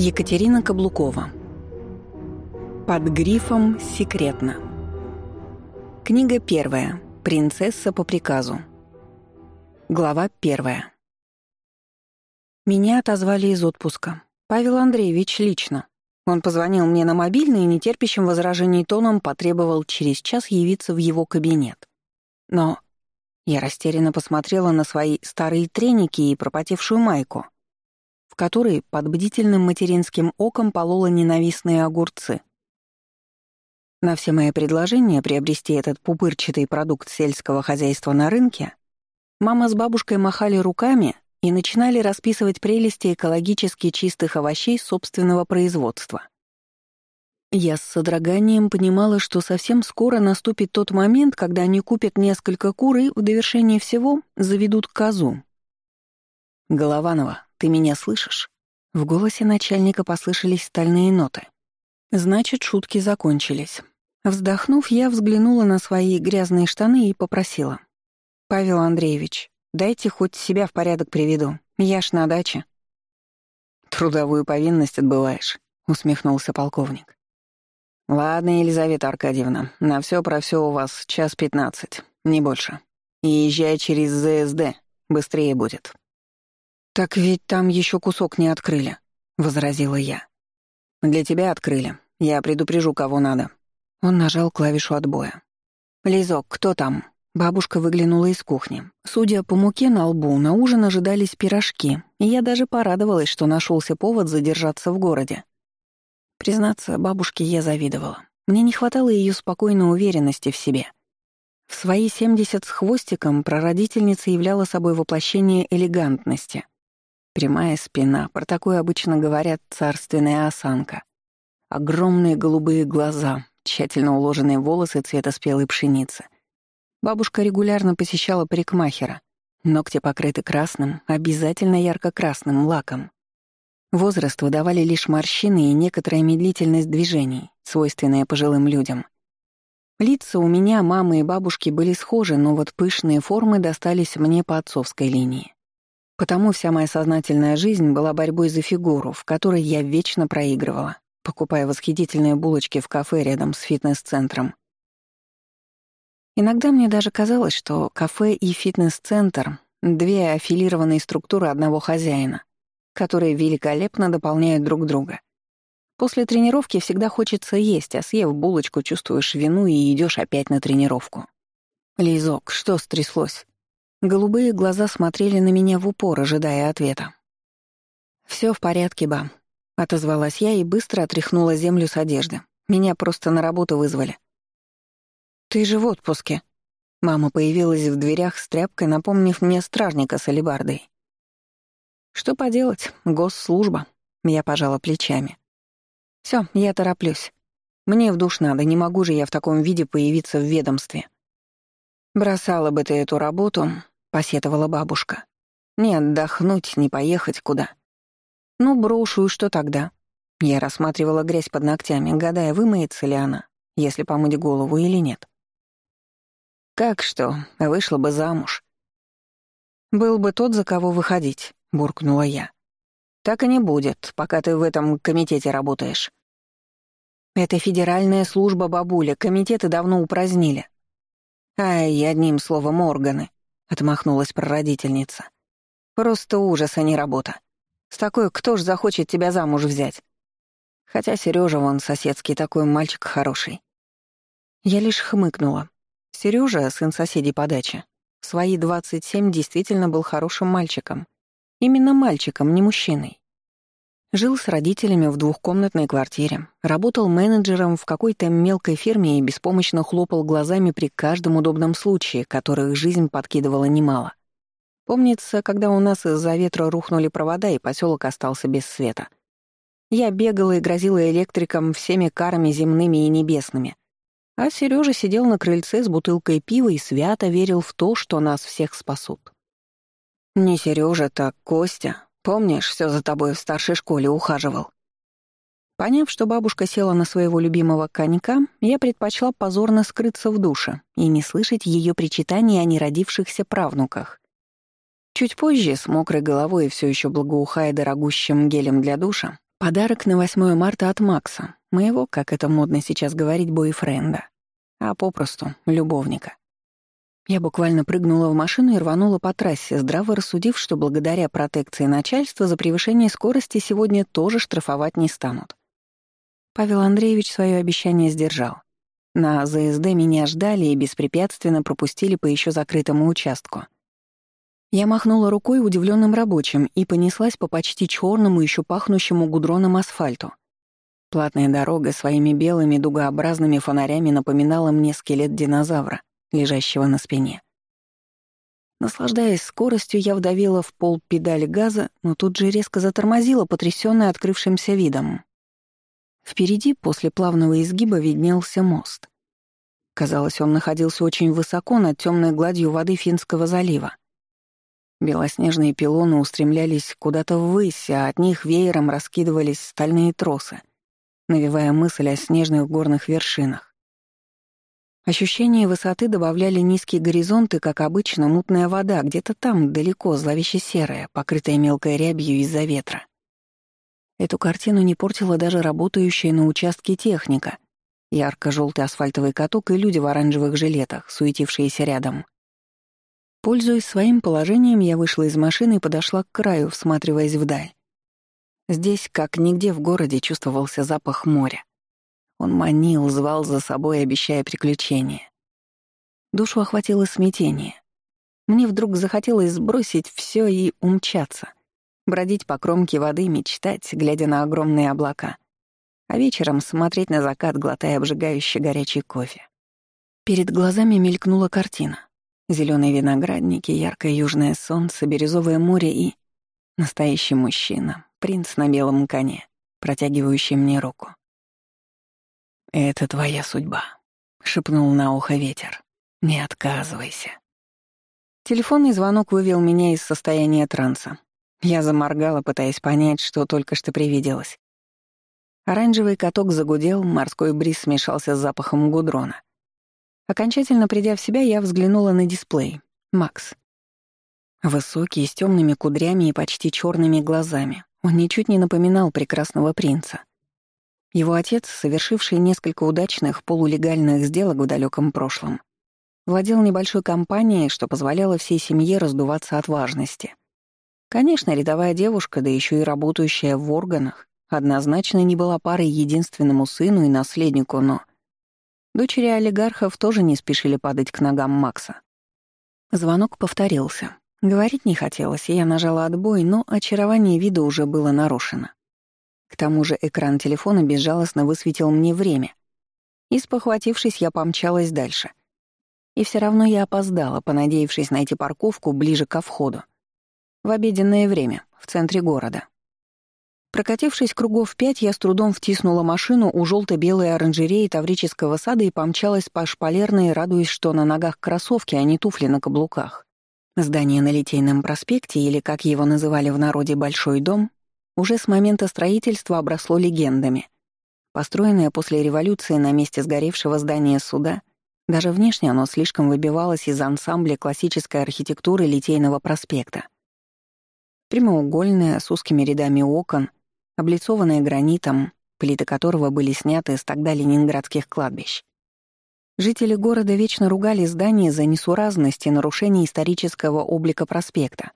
Екатерина Каблукова. Под грифом «Секретно». Книга первая. Принцесса по приказу. Глава первая. Меня отозвали из отпуска. Павел Андреевич лично. Он позвонил мне на мобильный и нетерпящим возражений тоном потребовал через час явиться в его кабинет. Но я растерянно посмотрела на свои старые треники и пропотевшую майку — которой под бдительным материнским оком полола ненавистные огурцы. На все мои предложения приобрести этот пупырчатый продукт сельского хозяйства на рынке, мама с бабушкой махали руками и начинали расписывать прелести экологически чистых овощей собственного производства. Я с содроганием понимала, что совсем скоро наступит тот момент, когда они купят несколько кур и, в довершение всего, заведут козу. «Голованова, ты меня слышишь?» В голосе начальника послышались стальные ноты. Значит, шутки закончились. Вздохнув, я взглянула на свои грязные штаны и попросила. «Павел Андреевич, дайте хоть себя в порядок приведу. Я ж на даче». «Трудовую повинность отбываешь», — усмехнулся полковник. «Ладно, Елизавета Аркадьевна, на все про все у вас час пятнадцать, не больше. И езжай через ЗСД, быстрее будет». «Так ведь там еще кусок не открыли», — возразила я. «Для тебя открыли. Я предупрежу, кого надо». Он нажал клавишу отбоя. «Лизок, кто там?» Бабушка выглянула из кухни. Судя по муке на лбу, на ужин ожидались пирожки, и я даже порадовалась, что нашелся повод задержаться в городе. Признаться, бабушке я завидовала. Мне не хватало ее спокойной уверенности в себе. В свои семьдесят с хвостиком прародительница являла собой воплощение элегантности — Прямая спина, про такую обычно говорят царственная осанка. Огромные голубые глаза, тщательно уложенные волосы цвета спелой пшеницы. Бабушка регулярно посещала парикмахера. Ногти покрыты красным, обязательно ярко-красным лаком. Возраст выдавали лишь морщины и некоторая медлительность движений, свойственная пожилым людям. Лица у меня, мамы и бабушки были схожи, но вот пышные формы достались мне по отцовской линии. Потому вся моя сознательная жизнь была борьбой за фигуру, в которой я вечно проигрывала, покупая восхитительные булочки в кафе рядом с фитнес-центром. Иногда мне даже казалось, что кафе и фитнес-центр — две аффилированные структуры одного хозяина, которые великолепно дополняют друг друга. После тренировки всегда хочется есть, а съев булочку, чувствуешь вину и идешь опять на тренировку. «Лизок, что стряслось?» Голубые глаза смотрели на меня в упор, ожидая ответа. Все в порядке, ба», — отозвалась я и быстро отряхнула землю с одежды. Меня просто на работу вызвали. «Ты же в отпуске». Мама появилась в дверях с тряпкой, напомнив мне стражника с алебардой. «Что поделать? Госслужба». Я пожала плечами. Все, я тороплюсь. Мне в душ надо, не могу же я в таком виде появиться в ведомстве». «Бросала бы ты эту работу, — посетовала бабушка. «Не отдохнуть, не поехать куда». «Ну, брошу, и что тогда?» Я рассматривала грязь под ногтями, гадая, вымоется ли она, если помыть голову или нет. «Как что, вышла бы замуж». «Был бы тот, за кого выходить», — буркнула я. «Так и не будет, пока ты в этом комитете работаешь». «Это федеральная служба, бабуля, комитеты давно упразднили». «Ай, одним словом, органы», — отмахнулась прародительница. «Просто ужас, а не работа. С такой кто ж захочет тебя замуж взять? Хотя Сережа вон соседский такой мальчик хороший». Я лишь хмыкнула. Сережа, сын соседей по даче, свои 27 действительно был хорошим мальчиком. Именно мальчиком, не мужчиной. Жил с родителями в двухкомнатной квартире, работал менеджером в какой-то мелкой фирме и беспомощно хлопал глазами при каждом удобном случае, которых жизнь подкидывала немало. Помнится, когда у нас из-за ветра рухнули провода и поселок остался без света. Я бегала и грозила электрикам всеми карами земными и небесными. А Сережа сидел на крыльце с бутылкой пива и свято верил в то, что нас всех спасут. Не Сережа, так Костя, Помнишь, все за тобой в старшей школе ухаживал?» Поняв, что бабушка села на своего любимого конька, я предпочла позорно скрыться в душе и не слышать ее причитаний о неродившихся правнуках. Чуть позже, с мокрой головой и все еще благоухая дорогущим гелем для душа, Подарок на 8 марта от Макса, моего, как это модно сейчас говорить, бойфренда, а попросту любовника. Я буквально прыгнула в машину и рванула по трассе, здраво рассудив, что благодаря протекции начальства за превышение скорости сегодня тоже штрафовать не станут. Павел Андреевич свое обещание сдержал. На ЗСД меня ждали и беспрепятственно пропустили по еще закрытому участку. Я махнула рукой удивленным рабочим и понеслась по почти черному, еще пахнущему гудроном асфальту. Платная дорога своими белыми дугообразными фонарями напоминала мне скелет динозавра, лежащего на спине. Наслаждаясь скоростью, я вдавила в пол педаль газа, но тут же резко затормозила, потрясённая открывшимся видом. Впереди, после плавного изгиба, виднелся мост. Казалось, он находился очень высоко над темной гладью воды Финского залива. Белоснежные пилоны устремлялись куда-то ввысь, а от них веером раскидывались стальные тросы, навевая мысль о снежных горных вершинах. Ощущение высоты добавляли низкие горизонты, как обычно, мутная вода, где-то там, далеко, зловеще серая, покрытая мелкой рябью из-за ветра. Эту картину не портила даже работающая на участке техника. Ярко-желтый асфальтовый каток и люди в оранжевых жилетах, суетившиеся рядом. Пользуясь своим положением, я вышла из машины и подошла к краю, всматриваясь вдаль. Здесь, как нигде в городе, чувствовался запах моря. Он манил, звал за собой, обещая приключения. Душу охватило смятение. Мне вдруг захотелось сбросить все и умчаться бродить по кромке воды, мечтать, глядя на огромные облака, а вечером смотреть на закат, глотая обжигающий горячий кофе. Перед глазами мелькнула картина. Зеленые виноградники, яркое южное солнце, бирюзовое море и... Настоящий мужчина, принц на белом коне, протягивающий мне руку. «Это твоя судьба», — шепнул на ухо ветер. «Не отказывайся». Телефонный звонок вывел меня из состояния транса. Я заморгала, пытаясь понять, что только что привиделось. Оранжевый каток загудел, морской бриз смешался с запахом гудрона. Окончательно придя в себя, я взглянула на дисплей. Макс. Высокий, с темными кудрями и почти черными глазами. Он ничуть не напоминал прекрасного принца. Его отец, совершивший несколько удачных полулегальных сделок в далеком прошлом, владел небольшой компанией, что позволяло всей семье раздуваться от важности. Конечно, рядовая девушка, да еще и работающая в органах, однозначно не была парой единственному сыну и наследнику, но... Дочери олигархов тоже не спешили падать к ногам Макса. Звонок повторился. Говорить не хотелось, и я нажала отбой, но очарование вида уже было нарушено. К тому же экран телефона безжалостно высветил мне время. И, спохватившись, я помчалась дальше. И все равно я опоздала, понадеявшись найти парковку ближе ко входу. В обеденное время, в центре города. Прокатившись кругов пять, я с трудом втиснула машину у желто-белой оранжереи Таврического сада и помчалась по шпалерной, радуясь, что на ногах кроссовки, а не туфли на каблуках. Здание на Литейном проспекте, или, как его называли в народе, «Большой дом», уже с момента строительства обросло легендами. Построенное после революции на месте сгоревшего здания суда, даже внешне оно слишком выбивалось из ансамбля классической архитектуры Литейного проспекта — Прямоугольная, с узкими рядами окон, облицованная гранитом, плиты которого были сняты с тогда ленинградских кладбищ. Жители города вечно ругали здание за несуразность и нарушение исторического облика проспекта.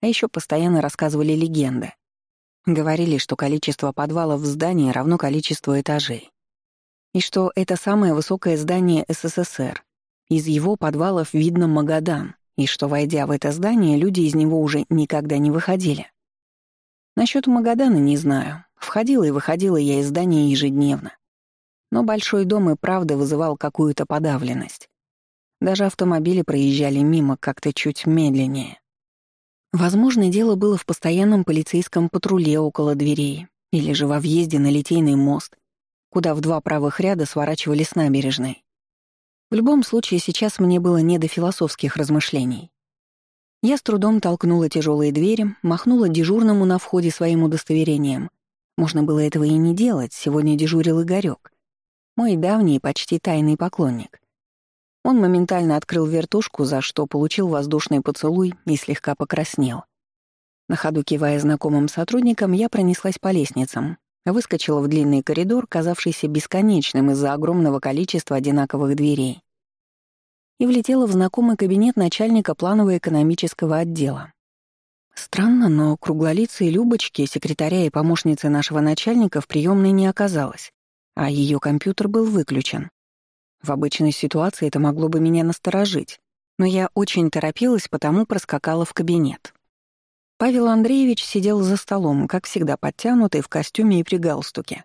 А еще постоянно рассказывали легенды. Говорили, что количество подвалов в здании равно количеству этажей. И что это самое высокое здание СССР. Из его подвалов видно Магадан, и что, войдя в это здание, люди из него уже никогда не выходили. Насчет Магадана не знаю. Входила и выходила я из здания ежедневно. Но большой дом и правда вызывал какую-то подавленность. Даже автомобили проезжали мимо как-то чуть медленнее. Возможно, дело было в постоянном полицейском патруле около дверей или же во въезде на Литейный мост, куда в два правых ряда сворачивали с набережной. В любом случае, сейчас мне было не до философских размышлений. Я с трудом толкнула тяжелые двери, махнула дежурному на входе своим удостоверением. Можно было этого и не делать, сегодня дежурил Игорёк. Мой давний почти тайный поклонник. Он моментально открыл вертушку, за что получил воздушный поцелуй и слегка покраснел. На ходу кивая знакомым сотрудникам, я пронеслась по лестницам, выскочила в длинный коридор, казавшийся бесконечным из-за огромного количества одинаковых дверей, и влетела в знакомый кабинет начальника планово-экономического отдела. Странно, но круглолицей Любочки, секретаря и помощницы нашего начальника, в приемной не оказалось, а ее компьютер был выключен. В обычной ситуации это могло бы меня насторожить, но я очень торопилась, потому проскакала в кабинет. Павел Андреевич сидел за столом, как всегда подтянутый в костюме и при галстуке.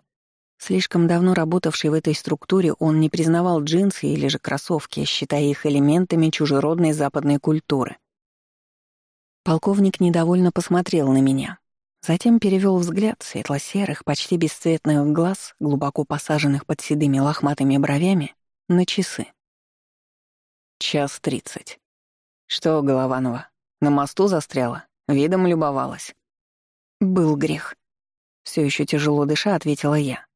Слишком давно работавший в этой структуре, он не признавал джинсы или же кроссовки, считая их элементами чужеродной западной культуры. Полковник недовольно посмотрел на меня. Затем перевел взгляд светло-серых, почти бесцветных глаз, глубоко посаженных под седыми лохматыми бровями, на часы. Час тридцать. Что, Голованова, на мосту застряла? Видом любовалась. Был грех. Все еще тяжело дыша, ответила я.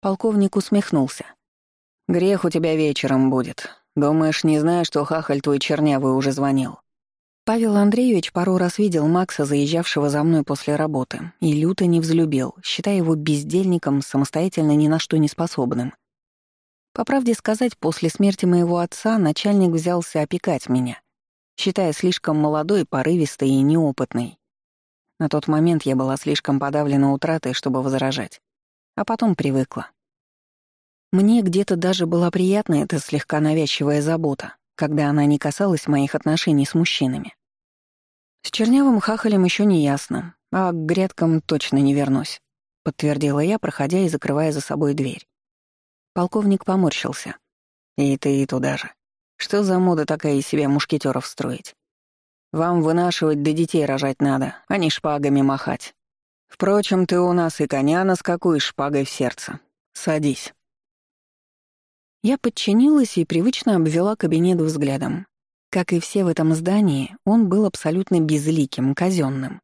Полковник усмехнулся. «Грех у тебя вечером будет. Думаешь, не знаю, что хахаль твой чернявый уже звонил?» Павел Андреевич пару раз видел Макса, заезжавшего за мной после работы, и люто не взлюбил, считая его бездельником, самостоятельно ни на что не способным. По правде сказать, после смерти моего отца начальник взялся опекать меня, считая слишком молодой, порывистой и неопытной. На тот момент я была слишком подавлена утратой, чтобы возражать, а потом привыкла. Мне где-то даже была приятна эта слегка навязчивая забота, когда она не касалась моих отношений с мужчинами. С чернявым хахалем еще не ясно, а к грядкам точно не вернусь, подтвердила я, проходя и закрывая за собой дверь. Полковник поморщился. «И ты и туда же. Что за мода такая из себя мушкетеров строить? Вам вынашивать да детей рожать надо, а не шпагами махать. Впрочем, ты у нас и коня наскакуешь шпагой в сердце. Садись». Я подчинилась и привычно обвела кабинет взглядом. Как и все в этом здании, он был абсолютно безликим, казенным.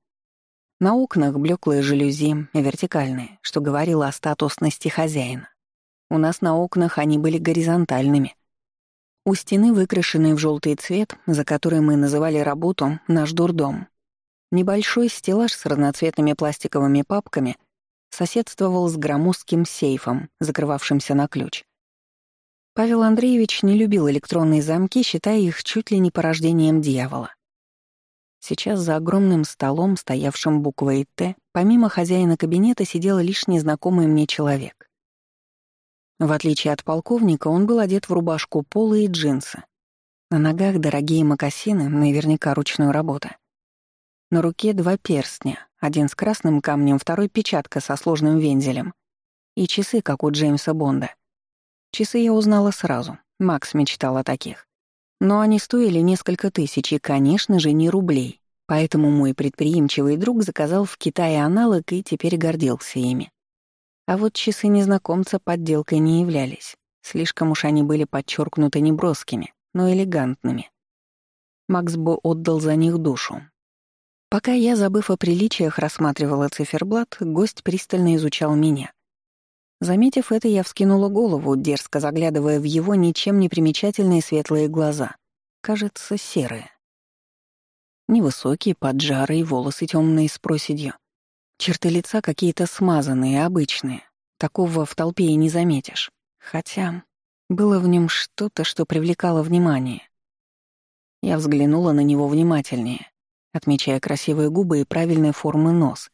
На окнах блеклые жалюзи, вертикальные, что говорило о статусности хозяина. У нас на окнах они были горизонтальными. У стены, выкрашенной в желтый цвет, за который мы называли работу «наш дурдом», небольшой стеллаж с разноцветными пластиковыми папками соседствовал с громоздким сейфом, закрывавшимся на ключ. Павел Андреевич не любил электронные замки, считая их чуть ли не порождением дьявола. Сейчас за огромным столом, стоявшим буквой «Т», помимо хозяина кабинета сидел лишь незнакомый мне человек. В отличие от полковника, он был одет в рубашку пола и джинсы. На ногах дорогие мокасины, наверняка ручной работы. На руке два перстня, один с красным камнем, второй печатка со сложным вензелем. И часы, как у Джеймса Бонда. Часы я узнала сразу, Макс мечтал о таких. Но они стоили несколько тысяч и, конечно же, не рублей. Поэтому мой предприимчивый друг заказал в Китае аналог и теперь гордился ими. А вот часы незнакомца подделкой не являлись. Слишком уж они были подчеркнуты неброскими, но элегантными. Макс бы отдал за них душу. Пока я, забыв о приличиях, рассматривала циферблат, гость пристально изучал меня. Заметив это, я вскинула голову, дерзко заглядывая в его ничем не примечательные светлые глаза. Кажется, серые. Невысокие, поджарые, волосы темные с проседью. Черты лица какие-то смазанные, обычные. Такого в толпе и не заметишь. Хотя было в нем что-то, что привлекало внимание. Я взглянула на него внимательнее, отмечая красивые губы и правильной формы нос,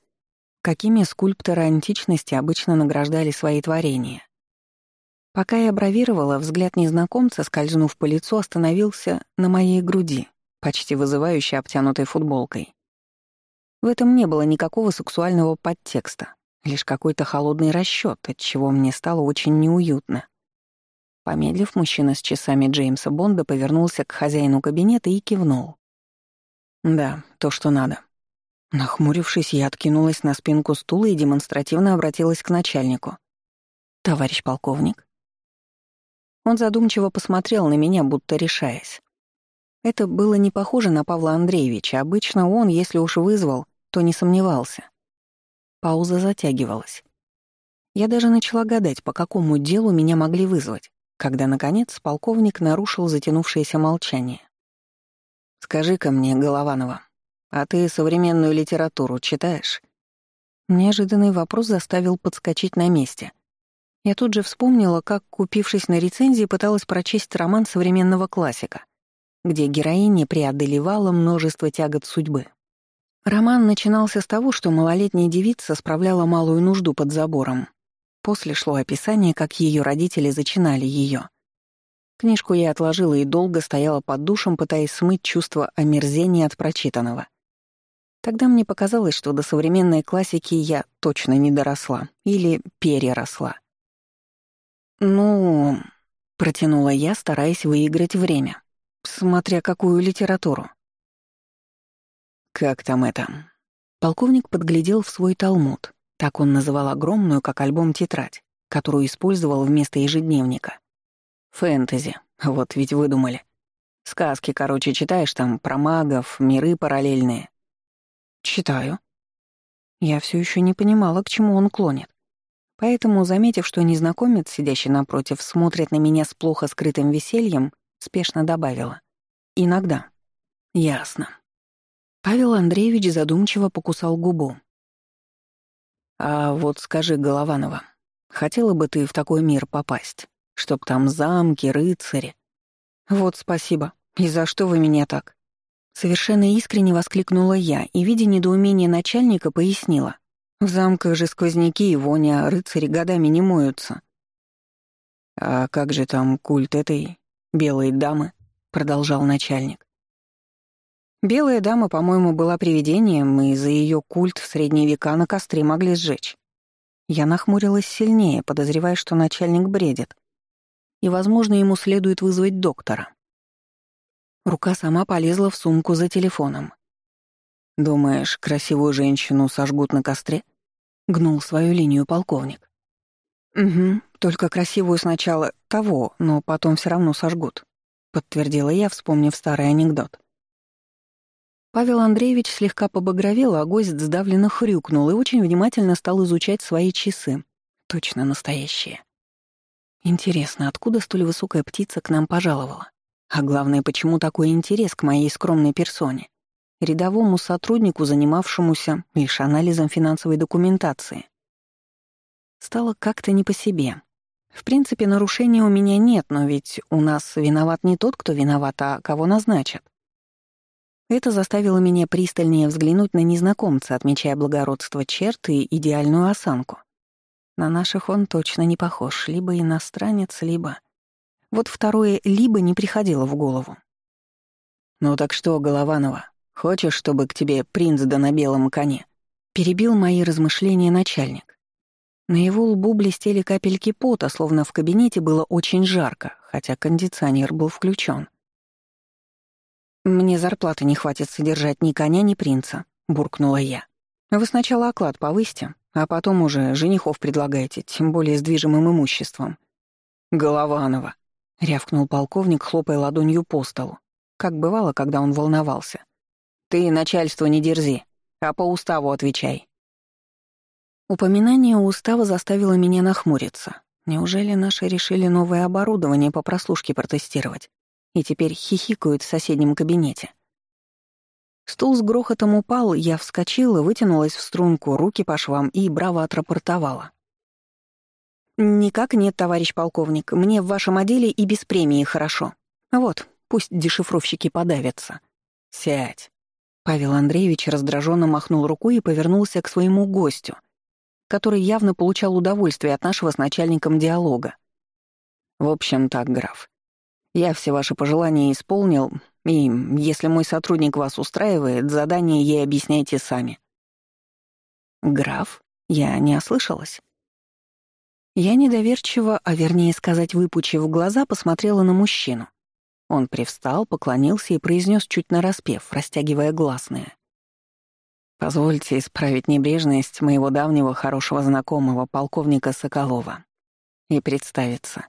какими скульпторы античности обычно награждали свои творения. Пока я бравировала, взгляд незнакомца, скользнув по лицу, остановился на моей груди, почти вызывающе обтянутой футболкой. В этом не было никакого сексуального подтекста, лишь какой-то холодный расчёт, от чего мне стало очень неуютно. Помедлив, мужчина с часами Джеймса Бонда повернулся к хозяину кабинета и кивнул. «Да, то, что надо». Нахмурившись, я откинулась на спинку стула и демонстративно обратилась к начальнику. «Товарищ полковник». Он задумчиво посмотрел на меня, будто решаясь. Это было не похоже на Павла Андреевича. Обычно он, если уж вызвал, то не сомневался. Пауза затягивалась. Я даже начала гадать, по какому делу меня могли вызвать, когда, наконец, полковник нарушил затянувшееся молчание. «Скажи-ка мне, Голованова, а ты современную литературу читаешь?» Неожиданный вопрос заставил подскочить на месте. Я тут же вспомнила, как, купившись на рецензии, пыталась прочесть роман современного классика, где героиня преодолевала множество тягот судьбы. Роман начинался с того, что малолетняя девица справляла малую нужду под забором. После шло описание, как ее родители зачинали ее. Книжку я отложила и долго стояла под душем, пытаясь смыть чувство омерзения от прочитанного. Тогда мне показалось, что до современной классики я точно не доросла или переросла. «Ну...» — протянула я, стараясь выиграть время, смотря какую литературу. «Как там это?» Полковник подглядел в свой талмуд. Так он называл огромную, как альбом, тетрадь, которую использовал вместо ежедневника. «Фэнтези. Вот ведь выдумали. Сказки, короче, читаешь там про магов, миры параллельные». «Читаю». Я все еще не понимала, к чему он клонит. Поэтому, заметив, что незнакомец, сидящий напротив, смотрит на меня с плохо скрытым весельем, спешно добавила. «Иногда». «Ясно». Павел Андреевич задумчиво покусал губу. «А вот скажи, Голованова, хотела бы ты в такой мир попасть? Чтоб там замки, рыцари?» «Вот спасибо. И за что вы меня так?» Совершенно искренне воскликнула я и, видя недоумение начальника, пояснила. В замках же сквозняки и воня, а рыцари годами не моются. «А как же там культ этой белой дамы?» — продолжал начальник. «Белая дама, по-моему, была привидением, и за ее культ в средние века на костре могли сжечь». Я нахмурилась сильнее, подозревая, что начальник бредит. И, возможно, ему следует вызвать доктора. Рука сама полезла в сумку за телефоном. «Думаешь, красивую женщину сожгут на костре?» — гнул свою линию полковник. «Угу, только красивую сначала того, но потом все равно сожгут», — подтвердила я, вспомнив старый анекдот. Павел Андреевич слегка побагровел, а гость сдавленно хрюкнул и очень внимательно стал изучать свои часы. Точно настоящие. Интересно, откуда столь высокая птица к нам пожаловала? А главное, почему такой интерес к моей скромной персоне? рядовому сотруднику, занимавшемуся лишь анализом финансовой документации. Стало как-то не по себе. В принципе, нарушений у меня нет, но ведь у нас виноват не тот, кто виноват, а кого назначат. Это заставило меня пристальнее взглянуть на незнакомца, отмечая благородство черт и идеальную осанку. На наших он точно не похож, либо иностранец, либо... Вот второе «либо» не приходило в голову. «Ну так что, Голованова, Хочешь, чтобы к тебе принц да на белом коне?» Перебил мои размышления начальник. На его лбу блестели капельки пота, словно в кабинете было очень жарко, хотя кондиционер был включен. «Мне зарплаты не хватит содержать ни коня, ни принца», — буркнула я. «Вы сначала оклад повысьте, а потом уже женихов предлагайте, тем более с движимым имуществом». «Голованова», — рявкнул полковник, хлопая ладонью по столу, как бывало, когда он волновался. Ты начальству не дерзи, а по уставу отвечай». Упоминание устава заставило меня нахмуриться. Неужели наши решили новое оборудование по прослушке протестировать и теперь хихикают в соседнем кабинете? Стул с грохотом упал, я вскочила, вытянулась в струнку, руки по швам и браво отрапортовала. «Никак нет, товарищ полковник. Мне в вашем отделе и без премии хорошо. Вот, пусть дешифровщики подавятся. Сядь. Павел Андреевич раздраженно махнул рукой и повернулся к своему гостю, который явно получал удовольствие от нашего с начальником диалога. «В общем так, граф. Я все ваши пожелания исполнил, и, если мой сотрудник вас устраивает, задание ей объясняйте сами». «Граф? Я не ослышалась?» Я недоверчиво, а вернее сказать, выпучив глаза, посмотрела на мужчину. Он привстал, поклонился и произнес чуть нараспев, растягивая гласные. «Позвольте исправить небрежность моего давнего хорошего знакомого, полковника Соколова, и представиться.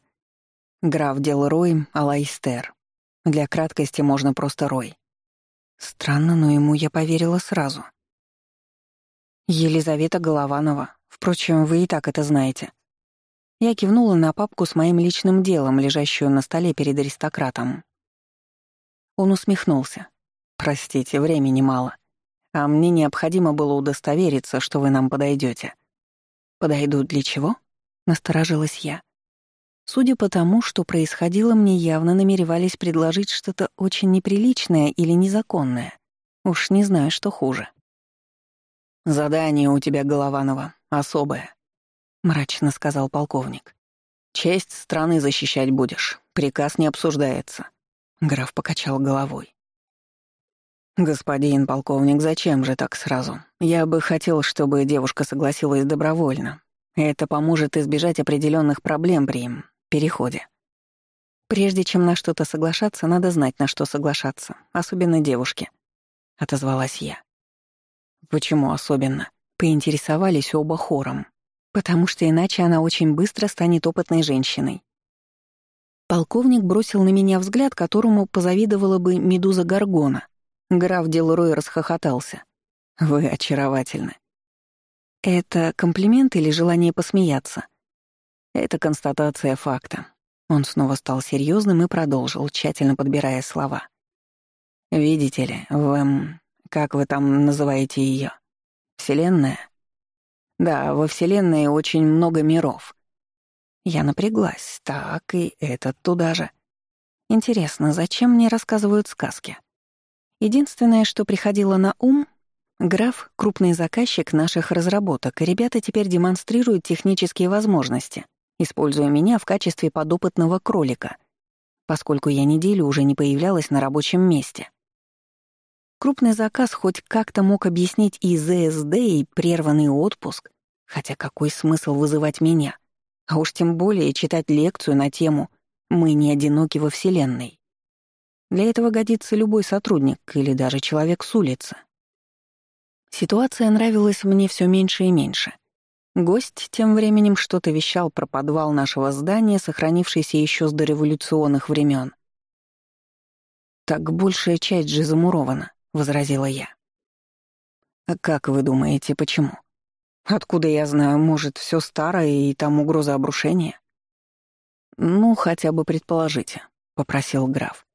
Граф Делрой Алайстер. Для краткости можно просто Рой». Странно, но ему я поверила сразу. «Елизавета Голованова. Впрочем, вы и так это знаете». Я кивнула на папку с моим личным делом, лежащую на столе перед аристократом. Он усмехнулся. «Простите, времени мало. а мне необходимо было удостовериться, что вы нам подойдете. «Подойдут для чего?» — насторожилась я. Судя по тому, что происходило, мне явно намеревались предложить что-то очень неприличное или незаконное. Уж не знаю, что хуже. «Задание у тебя, Голованова, особое», — мрачно сказал полковник. «Честь страны защищать будешь. Приказ не обсуждается». Граф покачал головой. «Господин полковник, зачем же так сразу? Я бы хотел, чтобы девушка согласилась добровольно. Это поможет избежать определенных проблем при переходе. Прежде чем на что-то соглашаться, надо знать, на что соглашаться, особенно девушке», — отозвалась я. «Почему особенно?» — поинтересовались оба хором. «Потому что иначе она очень быстро станет опытной женщиной». Полковник бросил на меня взгляд, которому позавидовала бы медуза Гаргона. Граф Делрой расхохотался. «Вы очаровательны». «Это комплимент или желание посмеяться?» Это констатация факта. Он снова стал серьезным и продолжил, тщательно подбирая слова. «Видите ли, в... Как вы там называете ее? Вселенная? Да, во Вселенной очень много миров. Я напряглась. Так, и этот туда же. Интересно, зачем мне рассказывают сказки? Единственное, что приходило на ум — граф — крупный заказчик наших разработок, и ребята теперь демонстрируют технические возможности используя меня в качестве подопытного кролика, поскольку я неделю уже не появлялась на рабочем месте. Крупный заказ хоть как-то мог объяснить и ЗСД, и прерванный отпуск, хотя какой смысл вызывать меня, а уж тем более читать лекцию на тему «Мы не одиноки во Вселенной». Для этого годится любой сотрудник или даже человек с улицы. Ситуация нравилась мне все меньше и меньше. Гость тем временем что-то вещал про подвал нашего здания, сохранившийся еще с дореволюционных времен. «Так большая часть же замурована», — возразила я. «А как вы думаете, почему? Откуда я знаю, может, все старое и там угроза обрушения?» «Ну, хотя бы предположите», — попросил граф.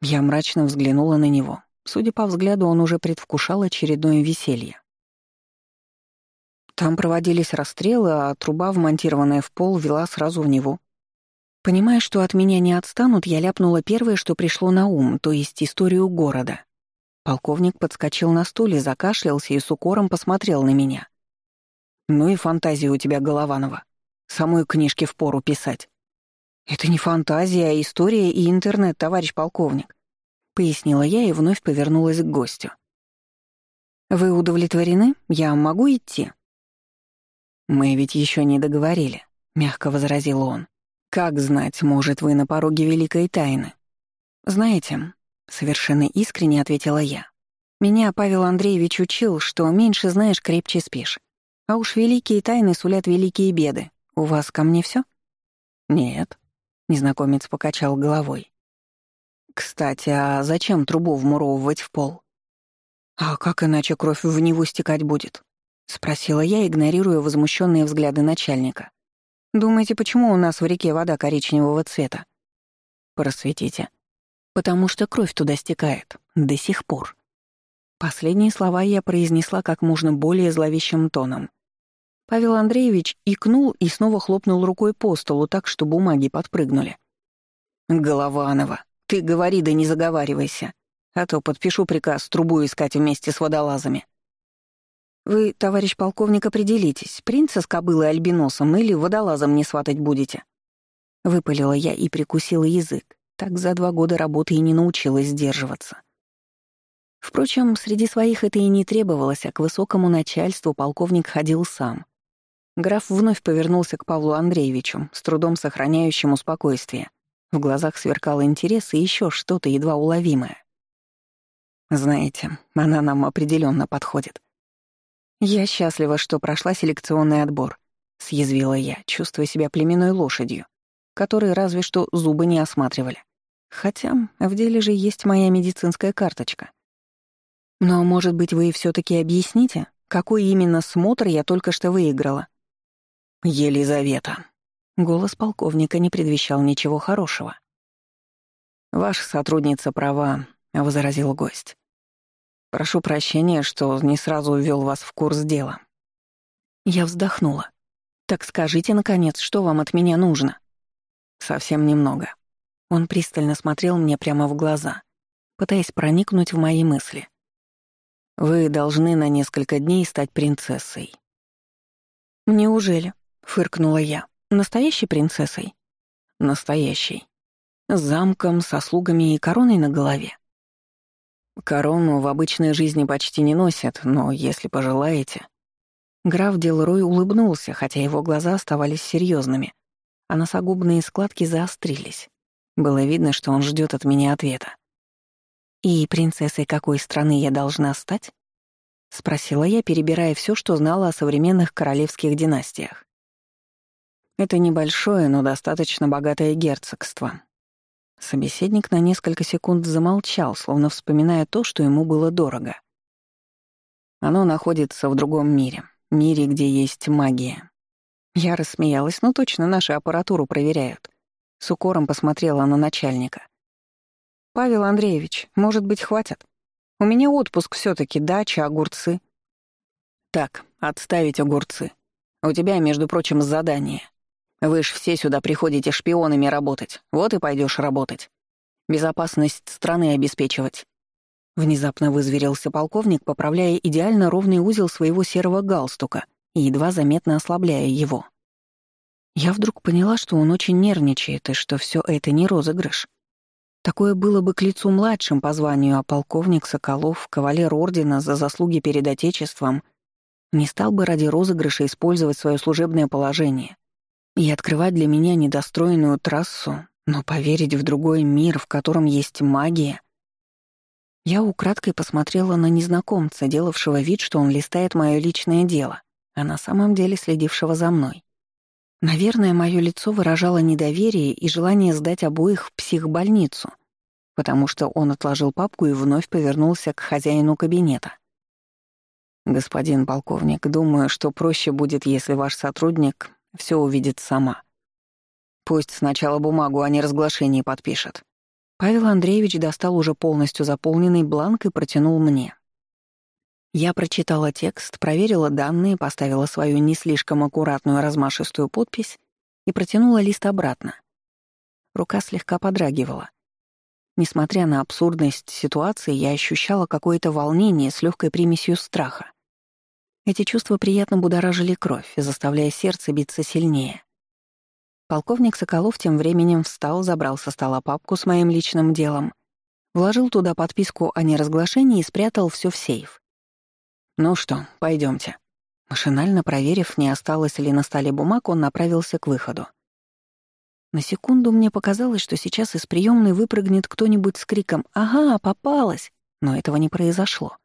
Я мрачно взглянула на него. Судя по взгляду, он уже предвкушал очередное веселье. Там проводились расстрелы, а труба, вмонтированная в пол, вела сразу в него. Понимая, что от меня не отстанут, я ляпнула первое, что пришло на ум, то есть историю города. Полковник подскочил на стуле, закашлялся и с укором посмотрел на меня. «Ну и фантазия у тебя, Голованова. Самой книжки впору писать». «Это не фантазия, а история и интернет, товарищ полковник», — пояснила я и вновь повернулась к гостю. «Вы удовлетворены? Я могу идти?» «Мы ведь еще не договорили», — мягко возразил он. «Как знать, может, вы на пороге великой тайны?» «Знаете», — совершенно искренне ответила я. «Меня Павел Андреевич учил, что меньше знаешь, крепче спишь. А уж великие тайны сулят великие беды. У вас ко мне все? «Нет», — незнакомец покачал головой. «Кстати, а зачем трубу вмуровывать в пол?» «А как иначе кровь в него стекать будет?» — спросила я, игнорируя возмущенные взгляды начальника. «Думаете, почему у нас в реке вода коричневого цвета?» «Просветите». «Потому что кровь туда стекает. До сих пор». Последние слова я произнесла как можно более зловещим тоном. Павел Андреевич икнул и снова хлопнул рукой по столу так, что бумаги подпрыгнули. «Голованова, ты говори да не заговаривайся, а то подпишу приказ трубу искать вместе с водолазами». Вы, товарищ полковник, определитесь, принца с кобылой альбиносом или водолазом не сватать будете?» Выпалила я и прикусила язык. Так за два года работы и не научилась сдерживаться. Впрочем, среди своих это и не требовалось, а к высокому начальству полковник ходил сам. Граф вновь повернулся к Павлу Андреевичу, с трудом сохраняющему спокойствие. В глазах сверкал интерес и еще что-то едва уловимое. «Знаете, она нам определенно подходит», «Я счастлива, что прошла селекционный отбор», — съязвила я, чувствуя себя племенной лошадью, которой разве что зубы не осматривали. Хотя в деле же есть моя медицинская карточка. Но, может быть, вы все таки объясните, какой именно смотр я только что выиграла? «Елизавета». Голос полковника не предвещал ничего хорошего. «Ваша сотрудница права», — возразил гость. Прошу прощения, что не сразу ввел вас в курс дела». Я вздохнула. «Так скажите, наконец, что вам от меня нужно?» «Совсем немного». Он пристально смотрел мне прямо в глаза, пытаясь проникнуть в мои мысли. «Вы должны на несколько дней стать принцессой». «Неужели?» — фыркнула я. «Настоящей принцессой?» «Настоящей. С замком, со слугами и короной на голове». «Корону в обычной жизни почти не носят, но если пожелаете...» Граф Делрой улыбнулся, хотя его глаза оставались серьезными, а носогубные складки заострились. Было видно, что он ждет от меня ответа. «И принцессой какой страны я должна стать?» — спросила я, перебирая все, что знала о современных королевских династиях. «Это небольшое, но достаточно богатое герцогство». Собеседник на несколько секунд замолчал, словно вспоминая то, что ему было дорого. Оно находится в другом мире, мире, где есть магия. Я рассмеялась, ну точно, нашу аппаратуру проверяют. С укором посмотрела на начальника. «Павел Андреевич, может быть, хватит? У меня отпуск все таки дача, огурцы». «Так, отставить огурцы. У тебя, между прочим, задание. Вы ж все сюда приходите шпионами работать. Вот и пойдешь работать. Безопасность страны обеспечивать». Внезапно вызверился полковник, поправляя идеально ровный узел своего серого галстука и едва заметно ослабляя его. Я вдруг поняла, что он очень нервничает и что все это не розыгрыш. Такое было бы к лицу младшим по званию, а полковник Соколов, кавалер ордена за заслуги перед Отечеством, не стал бы ради розыгрыша использовать свое служебное положение и открывать для меня недостроенную трассу, но поверить в другой мир, в котором есть магия. Я украдкой посмотрела на незнакомца, делавшего вид, что он листает мое личное дело, а на самом деле следившего за мной. Наверное, мое лицо выражало недоверие и желание сдать обоих в психбольницу, потому что он отложил папку и вновь повернулся к хозяину кабинета. «Господин полковник, думаю, что проще будет, если ваш сотрудник все увидит сама. Пусть сначала бумагу о неразглашении подпишет». Павел Андреевич достал уже полностью заполненный бланк и протянул мне. Я прочитала текст, проверила данные, поставила свою не слишком аккуратную размашистую подпись и протянула лист обратно. Рука слегка подрагивала. Несмотря на абсурдность ситуации, я ощущала какое-то волнение с легкой примесью страха. Эти чувства приятно будоражили кровь, заставляя сердце биться сильнее. Полковник Соколов тем временем встал, забрал со стола папку с моим личным делом, вложил туда подписку о неразглашении и спрятал все в сейф. «Ну что, пойдемте. Машинально проверив, не осталось ли на столе бумаг, он направился к выходу. На секунду мне показалось, что сейчас из приемной выпрыгнет кто-нибудь с криком «Ага, попалась!», но этого не произошло.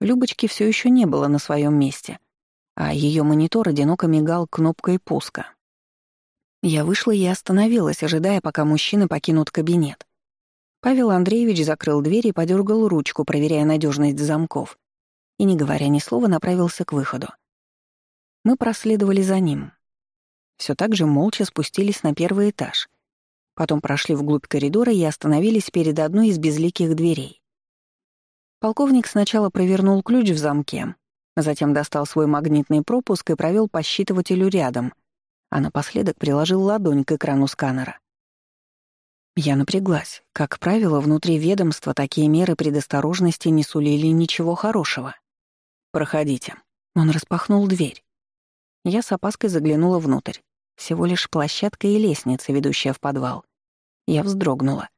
Любочки все еще не было на своем месте, а ее монитор одиноко мигал кнопкой пуска. Я вышла и остановилась, ожидая, пока мужчины покинут кабинет. Павел Андреевич закрыл дверь и подергал ручку, проверяя надежность замков и, не говоря ни слова, направился к выходу. Мы проследовали за ним. Все так же молча спустились на первый этаж. Потом прошли вглубь коридора и остановились перед одной из безликих дверей. Полковник сначала провернул ключ в замке, затем достал свой магнитный пропуск и провел по считывателю рядом, а напоследок приложил ладонь к экрану сканера. Я напряглась. Как правило, внутри ведомства такие меры предосторожности не сулили ничего хорошего. «Проходите». Он распахнул дверь. Я с опаской заглянула внутрь. Всего лишь площадка и лестница, ведущая в подвал. Я вздрогнула.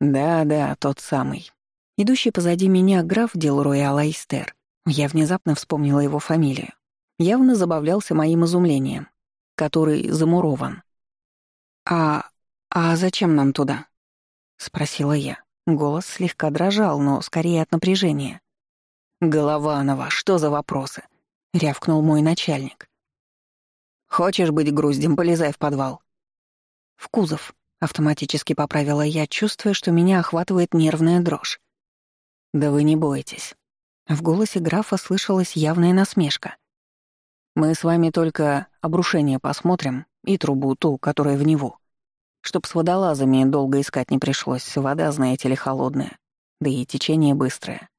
«Да-да, тот самый. Идущий позади меня граф Делрой Алайстер. Я внезапно вспомнила его фамилию. Явно забавлялся моим изумлением, который замурован. «А... а зачем нам туда?» — спросила я. Голос слегка дрожал, но скорее от напряжения. «Голованова, что за вопросы?» — рявкнул мой начальник. «Хочешь быть груздем, полезай в подвал». «В кузов», — автоматически поправила я, чувствуя, что меня охватывает нервная дрожь. «Да вы не бойтесь». В голосе графа слышалась явная насмешка. «Мы с вами только обрушение посмотрим и трубу ту, которая в него. Чтоб с водолазами долго искать не пришлось, вода, знаете ли, холодная. да и течение быстрое.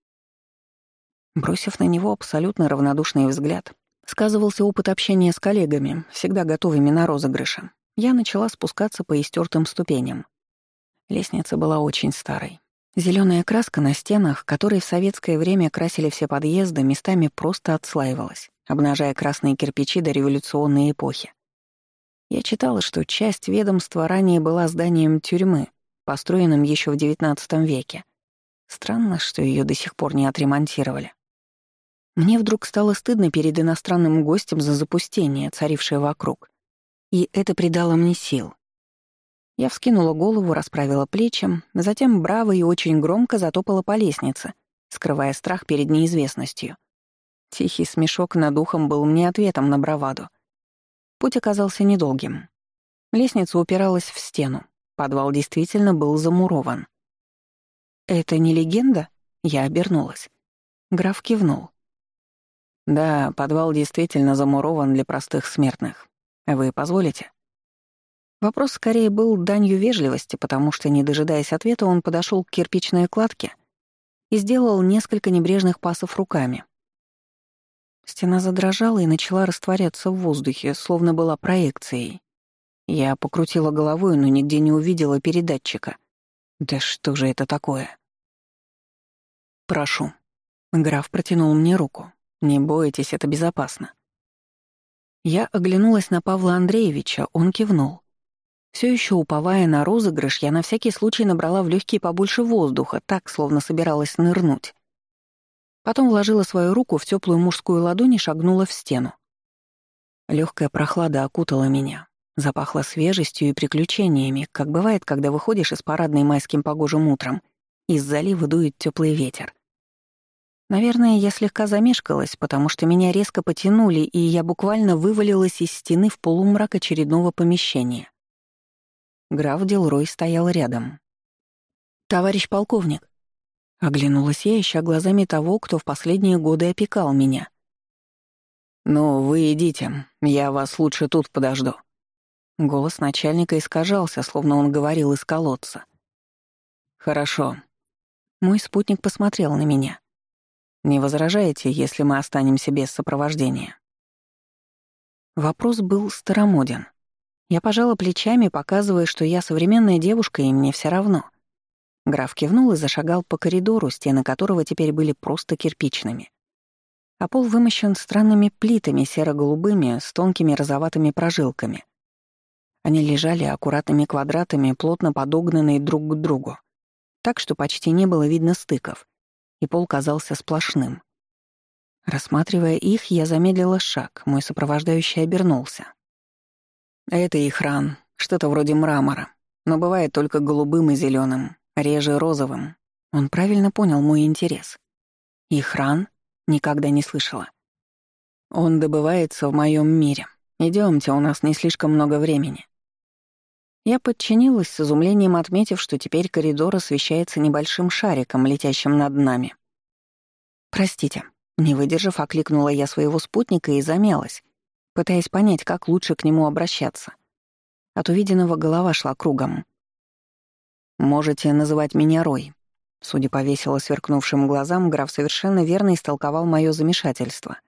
Бросив на него абсолютно равнодушный взгляд, сказывался опыт общения с коллегами, всегда готовыми на розыгрыши. Я начала спускаться по истертым ступеням. Лестница была очень старой. Зеленая краска на стенах, которой в советское время красили все подъезды, местами просто отслаивалась, обнажая красные кирпичи до революционной эпохи. Я читала, что часть ведомства ранее была зданием тюрьмы, построенным еще в XIX веке. Странно, что ее до сих пор не отремонтировали. Мне вдруг стало стыдно перед иностранным гостем за запустение, царившее вокруг. И это придало мне сил. Я вскинула голову, расправила плечи, затем браво и очень громко затопала по лестнице, скрывая страх перед неизвестностью. Тихий смешок над ухом был мне ответом на браваду. Путь оказался недолгим. Лестница упиралась в стену. Подвал действительно был замурован. «Это не легенда?» Я обернулась. Граф кивнул. Да, подвал действительно замурован для простых смертных. Вы позволите? Вопрос скорее был данью вежливости, потому что, не дожидаясь ответа, он подошел к кирпичной кладке и сделал несколько небрежных пасов руками. Стена задрожала и начала растворяться в воздухе, словно была проекцией. Я покрутила головой, но нигде не увидела передатчика. Да что же это такое? «Прошу». Граф протянул мне руку. Не бойтесь, это безопасно. Я оглянулась на Павла Андреевича, он кивнул. Все еще уповая на розыгрыш, я на всякий случай набрала в легкие побольше воздуха, так, словно собиралась нырнуть. Потом вложила свою руку в теплую мужскую ладонь и шагнула в стену. Легкая прохлада окутала меня, запахла свежестью и приключениями, как бывает, когда выходишь из парадной майским погожим утром, из залива дует теплый ветер. Наверное, я слегка замешкалась, потому что меня резко потянули, и я буквально вывалилась из стены в полумрак очередного помещения. Граф Делрой стоял рядом. «Товарищ полковник», — оглянулась я, ища глазами того, кто в последние годы опекал меня. «Ну, вы идите, я вас лучше тут подожду». Голос начальника искажался, словно он говорил из колодца. «Хорошо». Мой спутник посмотрел на меня. Не возражаете, если мы останемся без сопровождения?» Вопрос был старомоден. Я пожала плечами, показывая, что я современная девушка, и мне все равно. Граф кивнул и зашагал по коридору, стены которого теперь были просто кирпичными. А пол вымощен странными плитами серо-голубыми с тонкими розоватыми прожилками. Они лежали аккуратными квадратами, плотно подогнанные друг к другу, так что почти не было видно стыков и пол казался сплошным. Рассматривая их, я замедлила шаг, мой сопровождающий обернулся. Это их ран, что-то вроде мрамора, но бывает только голубым и зеленым, реже розовым. Он правильно понял мой интерес. Их ран никогда не слышала. Он добывается в моем мире. Идемте, у нас не слишком много времени. Я подчинилась с изумлением, отметив, что теперь коридор освещается небольшим шариком, летящим над нами. «Простите», — не выдержав, окликнула я своего спутника и замялась, пытаясь понять, как лучше к нему обращаться. От увиденного голова шла кругом. «Можете называть меня Рой». Судя по весело сверкнувшим глазам, граф совершенно верно истолковал мое замешательство.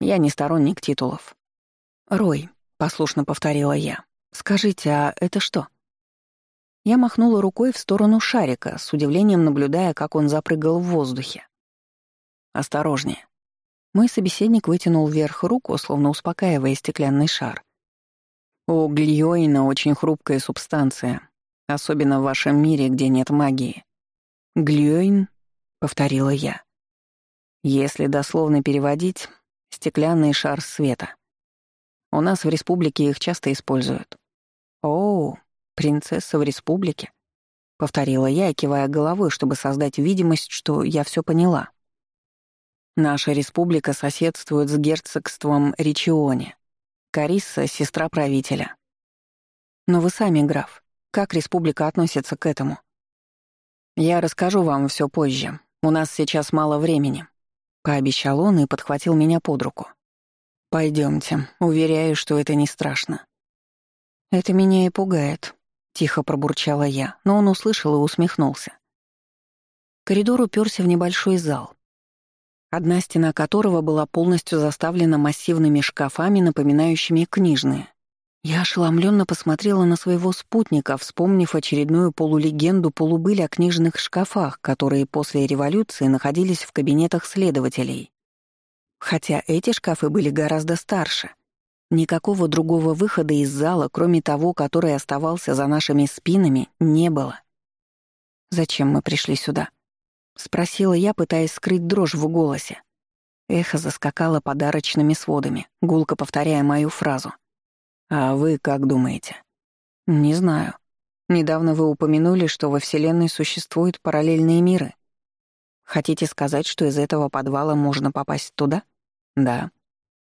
Я не сторонник титулов. «Рой», — послушно повторила я. «Скажите, а это что?» Я махнула рукой в сторону шарика, с удивлением наблюдая, как он запрыгал в воздухе. «Осторожнее». Мой собеседник вытянул вверх руку, словно успокаивая стеклянный шар. «У глиоина очень хрупкая субстанция, особенно в вашем мире, где нет магии». «Глиоин?» — повторила я. «Если дословно переводить, стеклянный шар света. У нас в республике их часто используют. «О, принцесса в республике», — повторила я, кивая головой, чтобы создать видимость, что я все поняла. Наша республика соседствует с герцогством Ричионе. Карисса — сестра правителя. Но вы сами, граф, как республика относится к этому? Я расскажу вам все позже. У нас сейчас мало времени. Пообещал он и подхватил меня под руку. Пойдемте, уверяю, что это не страшно. «Это меня и пугает», — тихо пробурчала я, но он услышал и усмехнулся. Коридор уперся в небольшой зал, одна стена которого была полностью заставлена массивными шкафами, напоминающими книжные. Я ошеломленно посмотрела на своего спутника, вспомнив очередную полулегенду полубыль о книжных шкафах, которые после революции находились в кабинетах следователей. Хотя эти шкафы были гораздо старше. Никакого другого выхода из зала, кроме того, который оставался за нашими спинами, не было. «Зачем мы пришли сюда?» — спросила я, пытаясь скрыть дрожь в голосе. Эхо заскакало подарочными сводами, гулко повторяя мою фразу. «А вы как думаете?» «Не знаю. Недавно вы упомянули, что во Вселенной существуют параллельные миры. Хотите сказать, что из этого подвала можно попасть туда?» «Да».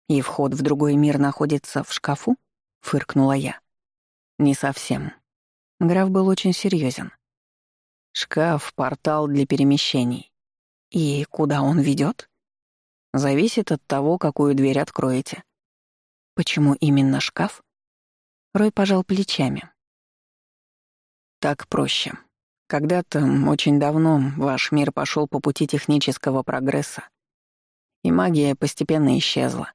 «И вход в другой мир находится в шкафу?» — фыркнула я. «Не совсем». Граф был очень серьезен. Шкаф — портал для перемещений. И куда он ведет? Зависит от того, какую дверь откроете. Почему именно шкаф? Рой пожал плечами. Так проще. Когда-то, очень давно, ваш мир пошел по пути технического прогресса, и магия постепенно исчезла.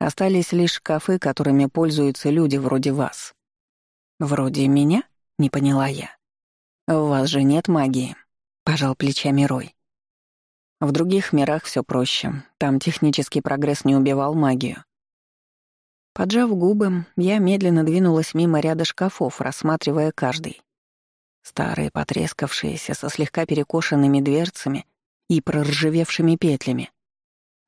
Остались лишь шкафы, которыми пользуются люди вроде вас. «Вроде меня?» — не поняла я. «У вас же нет магии», — пожал плечами Рой. В других мирах все проще. Там технический прогресс не убивал магию. Поджав губы, я медленно двинулась мимо ряда шкафов, рассматривая каждый. Старые, потрескавшиеся, со слегка перекошенными дверцами и проржавевшими петлями.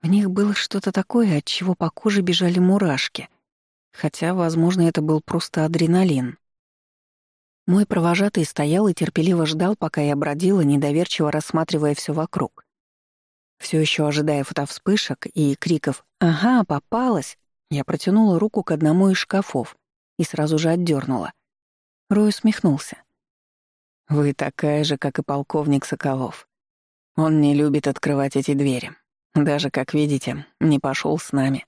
В них было что-то такое, от чего по коже бежали мурашки. Хотя, возможно, это был просто адреналин. Мой провожатый стоял и терпеливо ждал, пока я бродила, недоверчиво рассматривая все вокруг. Все еще ожидая фотовспышек и криков «Ага, попалась!», я протянула руку к одному из шкафов и сразу же отдернула. Рой усмехнулся. «Вы такая же, как и полковник Соколов. Он не любит открывать эти двери. Даже, как видите, не пошел с нами.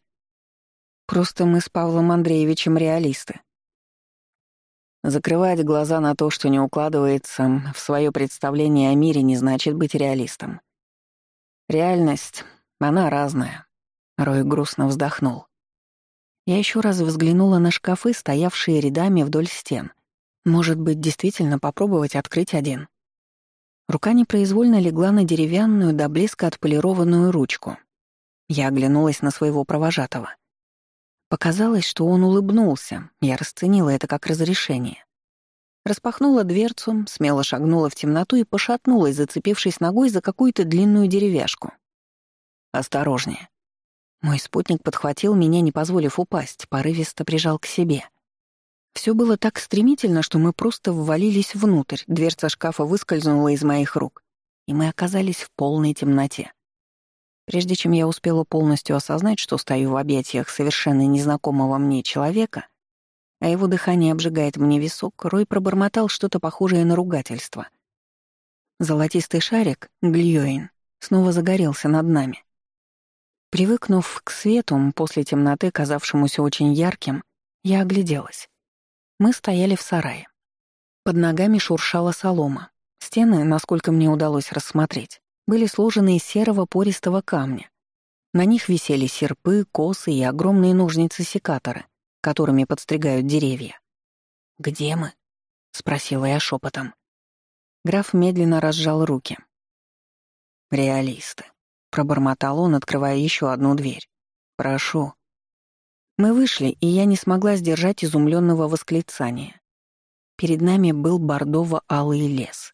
Просто мы с Павлом Андреевичем реалисты. Закрывать глаза на то, что не укладывается в свое представление о мире, не значит быть реалистом. Реальность, она разная. Рой грустно вздохнул. Я еще раз взглянула на шкафы, стоявшие рядами вдоль стен. Может быть, действительно попробовать открыть один. Рука непроизвольно легла на деревянную до блеска отполированную ручку. Я оглянулась на своего провожатого. Показалось, что он улыбнулся, я расценила это как разрешение. Распахнула дверцу, смело шагнула в темноту и пошатнулась, зацепившись ногой за какую-то длинную деревяшку. «Осторожнее». Мой спутник подхватил меня, не позволив упасть, порывисто прижал к себе. Все было так стремительно, что мы просто ввалились внутрь, дверца шкафа выскользнула из моих рук, и мы оказались в полной темноте. Прежде чем я успела полностью осознать, что стою в объятиях совершенно незнакомого мне человека, а его дыхание обжигает мне висок, Рой пробормотал что-то похожее на ругательство. Золотистый шарик, Гльёин, снова загорелся над нами. Привыкнув к свету, после темноты, казавшемуся очень ярким, я огляделась. Мы стояли в сарае. Под ногами шуршала солома. Стены, насколько мне удалось рассмотреть, были сложены из серого пористого камня. На них висели серпы, косы и огромные ножницы-секаторы, которыми подстригают деревья. «Где мы?» — спросила я шепотом. Граф медленно разжал руки. «Реалисты», — пробормотал он, открывая еще одну дверь. «Прошу». Мы вышли, и я не смогла сдержать изумленного восклицания. Перед нами был бордово-алый лес.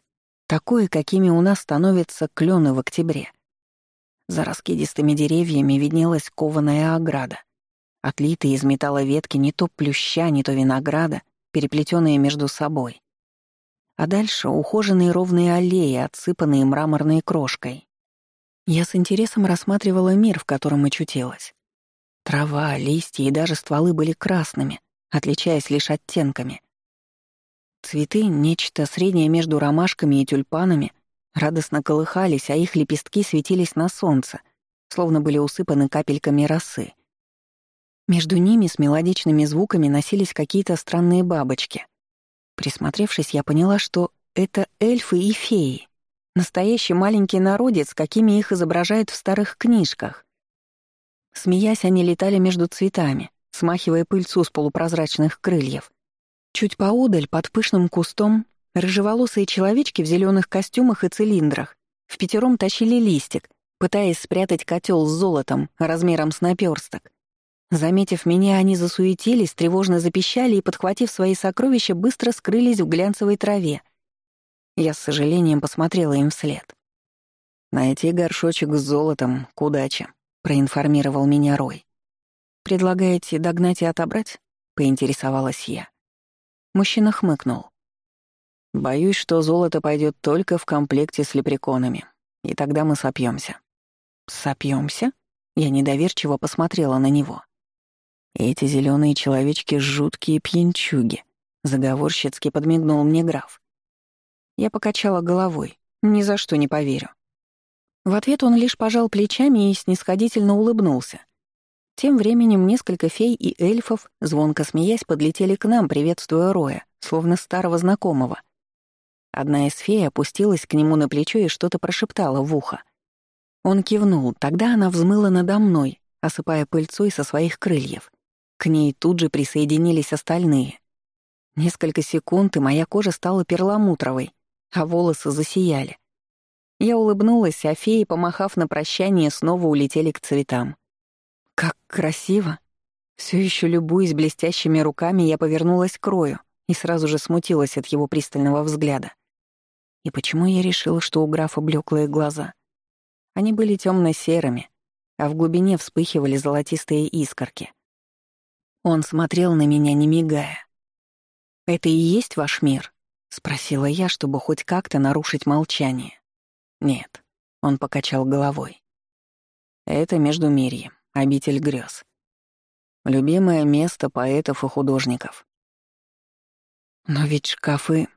Такое, какими у нас становятся клены в октябре. За раскидистыми деревьями виднелась кованая ограда. Отлитые из металла ветки не то плюща, не то винограда, переплетенные между собой. А дальше ухоженные ровные аллеи, отсыпанные мраморной крошкой. Я с интересом рассматривала мир, в котором очутилась. Трава, листья и даже стволы были красными, отличаясь лишь оттенками. Цветы, нечто среднее между ромашками и тюльпанами, радостно колыхались, а их лепестки светились на солнце, словно были усыпаны капельками росы. Между ними с мелодичными звуками носились какие-то странные бабочки. Присмотревшись, я поняла, что это эльфы и феи. Настоящий маленький народец, какими их изображают в старых книжках. Смеясь, они летали между цветами, смахивая пыльцу с полупрозрачных крыльев. Чуть поодаль, под пышным кустом, рыжеволосые человечки в зеленых костюмах и цилиндрах в пятером тащили листик, пытаясь спрятать котел с золотом размером с наперсток. Заметив меня, они засуетились, тревожно запищали и, подхватив свои сокровища, быстро скрылись в глянцевой траве. Я с сожалением посмотрела им вслед. «Найти горшочек с золотом к удаче», — проинформировал меня Рой. «Предлагаете догнать и отобрать?» — поинтересовалась я. Мужчина хмыкнул. «Боюсь, что золото пойдет только в комплекте с лепреконами, и тогда мы сопьемся. Сопьемся? Я недоверчиво посмотрела на него. Эти зеленые человечки — жуткие пьянчуги. Заговорщицки подмигнул мне граф. Я покачала головой. Ни за что не поверю. В ответ он лишь пожал плечами и снисходительно улыбнулся. Тем временем несколько фей и эльфов, звонко смеясь, подлетели к нам, приветствуя Роя, словно старого знакомого. Одна из фей опустилась к нему на плечо и что-то прошептала в ухо. Он кивнул, тогда она взмыла надо мной, осыпая пыльцой со своих крыльев. К ней тут же присоединились остальные. Несколько секунд, и моя кожа стала перламутровой, а волосы засияли. Я улыбнулась, а феи, помахав на прощание, снова улетели к цветам. Как красиво! Все еще любуясь блестящими руками, я повернулась к Рою и сразу же смутилась от его пристального взгляда. И почему я решила, что у графа блеклые глаза? Они были темно серыми а в глубине вспыхивали золотистые искорки. Он смотрел на меня, не мигая. «Это и есть ваш мир?» — спросила я, чтобы хоть как-то нарушить молчание. «Нет», — он покачал головой. «Это Междумирье, обитель грез. Любимое место поэтов и художников». «Но ведь шкафы...»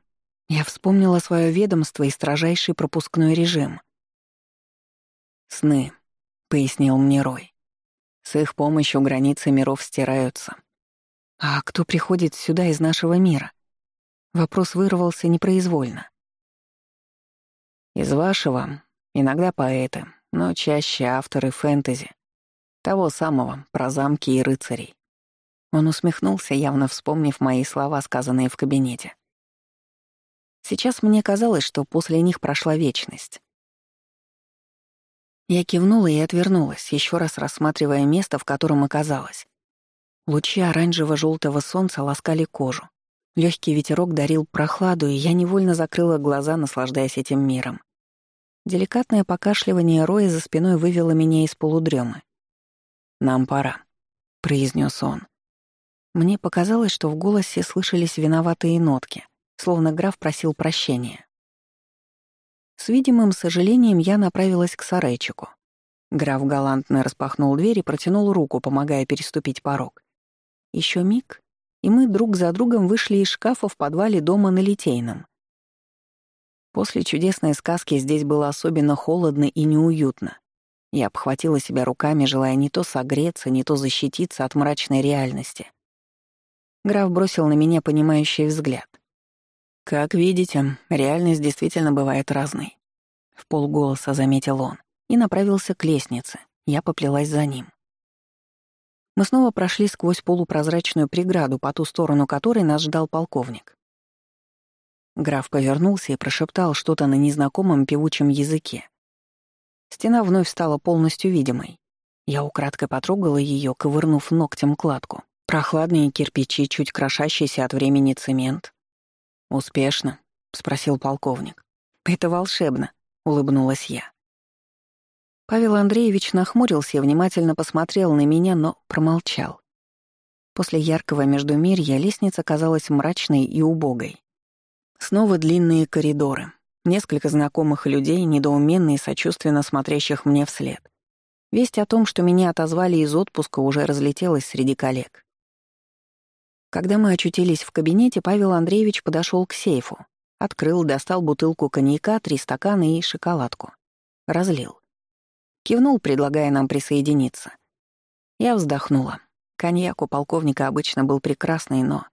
Я вспомнила свое ведомство и строжайший пропускной режим. «Сны», — пояснил мне Рой. «С их помощью границы миров стираются, «А кто приходит сюда из нашего мира?» Вопрос вырвался непроизвольно. «Из вашего иногда поэты, но чаще авторы фэнтези. Того самого, про замки и рыцарей». Он усмехнулся, явно вспомнив мои слова, сказанные в кабинете. Сейчас мне казалось, что после них прошла вечность. Я кивнула и отвернулась, еще раз рассматривая место, в котором оказалась. Лучи оранжево-желтого солнца ласкали кожу. Легкий ветерок дарил прохладу, и я невольно закрыла глаза, наслаждаясь этим миром. Деликатное покашливание Роя за спиной вывело меня из полудремы. «Нам пора», — произнес он. Мне показалось, что в голосе слышались виноватые нотки, словно граф просил прощения. С видимым сожалением я направилась к сарайчику. Граф галантно распахнул дверь и протянул руку, помогая переступить порог. Еще миг, и мы друг за другом вышли из шкафа в подвале дома на Литейном. После чудесной сказки здесь было особенно холодно и неуютно. Я обхватила себя руками, желая не то согреться, не то защититься от мрачной реальности. Граф бросил на меня понимающий взгляд. «Как видите, реальность действительно бывает разной», — в полголоса заметил он и направился к лестнице. Я поплелась за ним. Мы снова прошли сквозь полупрозрачную преграду, по ту сторону которой нас ждал полковник. Граф повернулся и прошептал что-то на незнакомом певучем языке. Стена вновь стала полностью видимой. Я украдкой потрогала ее, ковырнув ногтем кладку. Прохладные кирпичи, чуть крошащийся от времени цемент. «Успешно?» — спросил полковник. «Это волшебно», — улыбнулась я. Павел Андреевич нахмурился и внимательно посмотрел на меня, но промолчал. После яркого междумирья лестница казалась мрачной и убогой. Снова длинные коридоры, несколько знакомых людей, недоуменные и сочувственно смотрящих мне вслед. Весть о том, что меня отозвали из отпуска, уже разлетелась среди коллег. Когда мы очутились в кабинете, Павел Андреевич подошел к сейфу, открыл, достал бутылку коньяка, три стакана и шоколадку. Разлил. Кивнул, предлагая нам присоединиться. Я вздохнула. Коньяк у полковника обычно был прекрасный, но...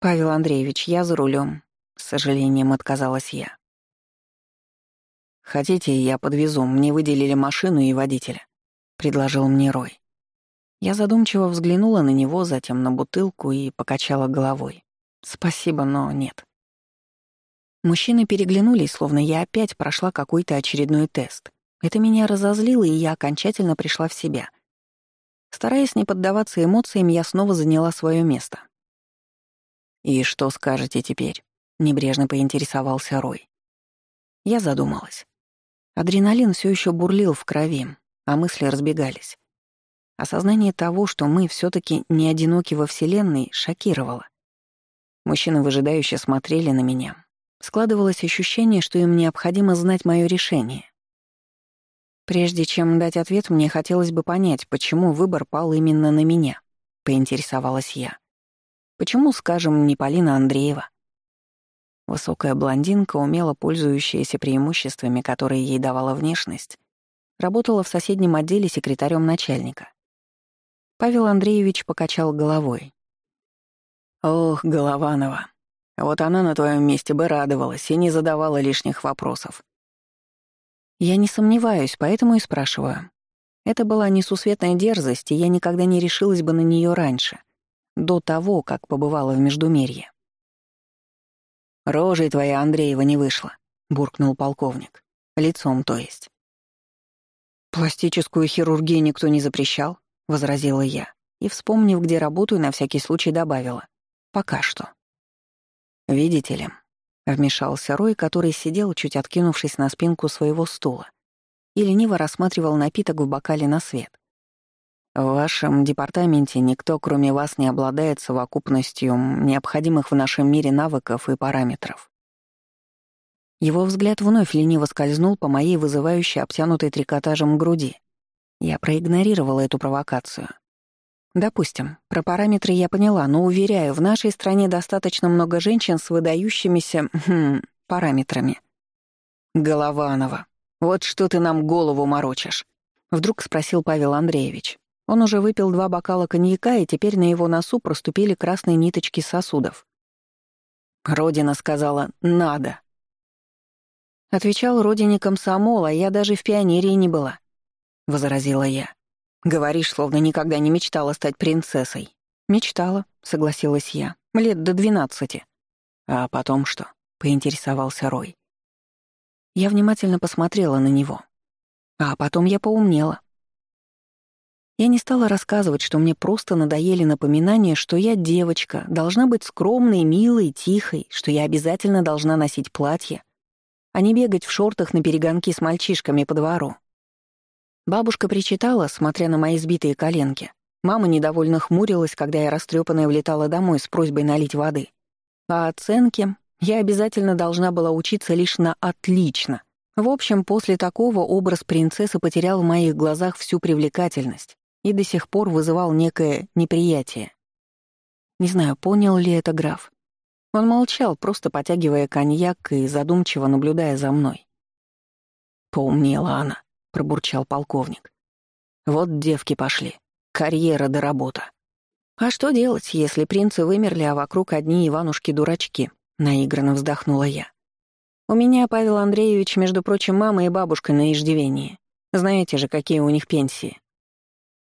«Павел Андреевич, я за рулем. с сожалением отказалась я. «Хотите, я подвезу, мне выделили машину и водителя», — предложил мне Рой. Я задумчиво взглянула на него, затем на бутылку и покачала головой. «Спасибо, но нет». Мужчины переглянулись, словно я опять прошла какой-то очередной тест. Это меня разозлило, и я окончательно пришла в себя. Стараясь не поддаваться эмоциям, я снова заняла свое место. «И что скажете теперь?» — небрежно поинтересовался Рой. Я задумалась. Адреналин все еще бурлил в крови, а мысли разбегались. Осознание того, что мы все таки не одиноки во Вселенной, шокировало. Мужчины выжидающе смотрели на меня. Складывалось ощущение, что им необходимо знать мое решение. Прежде чем дать ответ, мне хотелось бы понять, почему выбор пал именно на меня, поинтересовалась я. Почему, скажем, не Полина Андреева? Высокая блондинка, умело пользующаяся преимуществами, которые ей давала внешность, работала в соседнем отделе секретарем начальника. Павел Андреевич покачал головой. «Ох, Голованова, вот она на твоем месте бы радовалась и не задавала лишних вопросов. Я не сомневаюсь, поэтому и спрашиваю. Это была несусветная дерзость, и я никогда не решилась бы на нее раньше, до того, как побывала в Междумерье. «Рожей твоя Андреева не вышла», — буркнул полковник. «Лицом, то есть». «Пластическую хирургию никто не запрещал», — возразила я, и, вспомнив, где работаю, на всякий случай добавила. «Пока что». «Видите ли, Вмешался Рой, который сидел, чуть откинувшись на спинку своего стула, и лениво рассматривал напиток в бокале на свет. «В вашем департаменте никто, кроме вас, не обладает совокупностью необходимых в нашем мире навыков и параметров». Его взгляд вновь лениво скользнул по моей вызывающей обтянутой трикотажем груди. Я проигнорировала эту провокацию. Допустим, про параметры я поняла, но, уверяю, в нашей стране достаточно много женщин с выдающимися хм, параметрами. Голованова, вот что ты нам голову морочишь? Вдруг спросил Павел Андреевич. Он уже выпил два бокала коньяка, и теперь на его носу проступили красные ниточки сосудов. Родина сказала «надо». Отвечал родине а я даже в пионерии не была, — возразила я. Говоришь, словно никогда не мечтала стать принцессой. Мечтала, согласилась я. Лет до двенадцати. А потом что? Поинтересовался Рой. Я внимательно посмотрела на него. А потом я поумнела. Я не стала рассказывать, что мне просто надоели напоминания, что я девочка, должна быть скромной, милой, тихой, что я обязательно должна носить платье, а не бегать в шортах на перегонки с мальчишками по двору. Бабушка причитала, смотря на мои сбитые коленки. Мама недовольно хмурилась, когда я растрепанная влетала домой с просьбой налить воды. А оценки я обязательно должна была учиться лишь на «отлично». В общем, после такого образ принцессы потерял в моих глазах всю привлекательность и до сих пор вызывал некое неприятие. Не знаю, понял ли это граф. Он молчал, просто потягивая коньяк и задумчиво наблюдая за мной. Поумнела она пробурчал полковник. Вот девки пошли. Карьера до работа. А что делать, если принцы вымерли, а вокруг одни Иванушки-дурачки? Наигранно вздохнула я. У меня, Павел Андреевич, между прочим, мама и бабушка на иждивении. Знаете же, какие у них пенсии.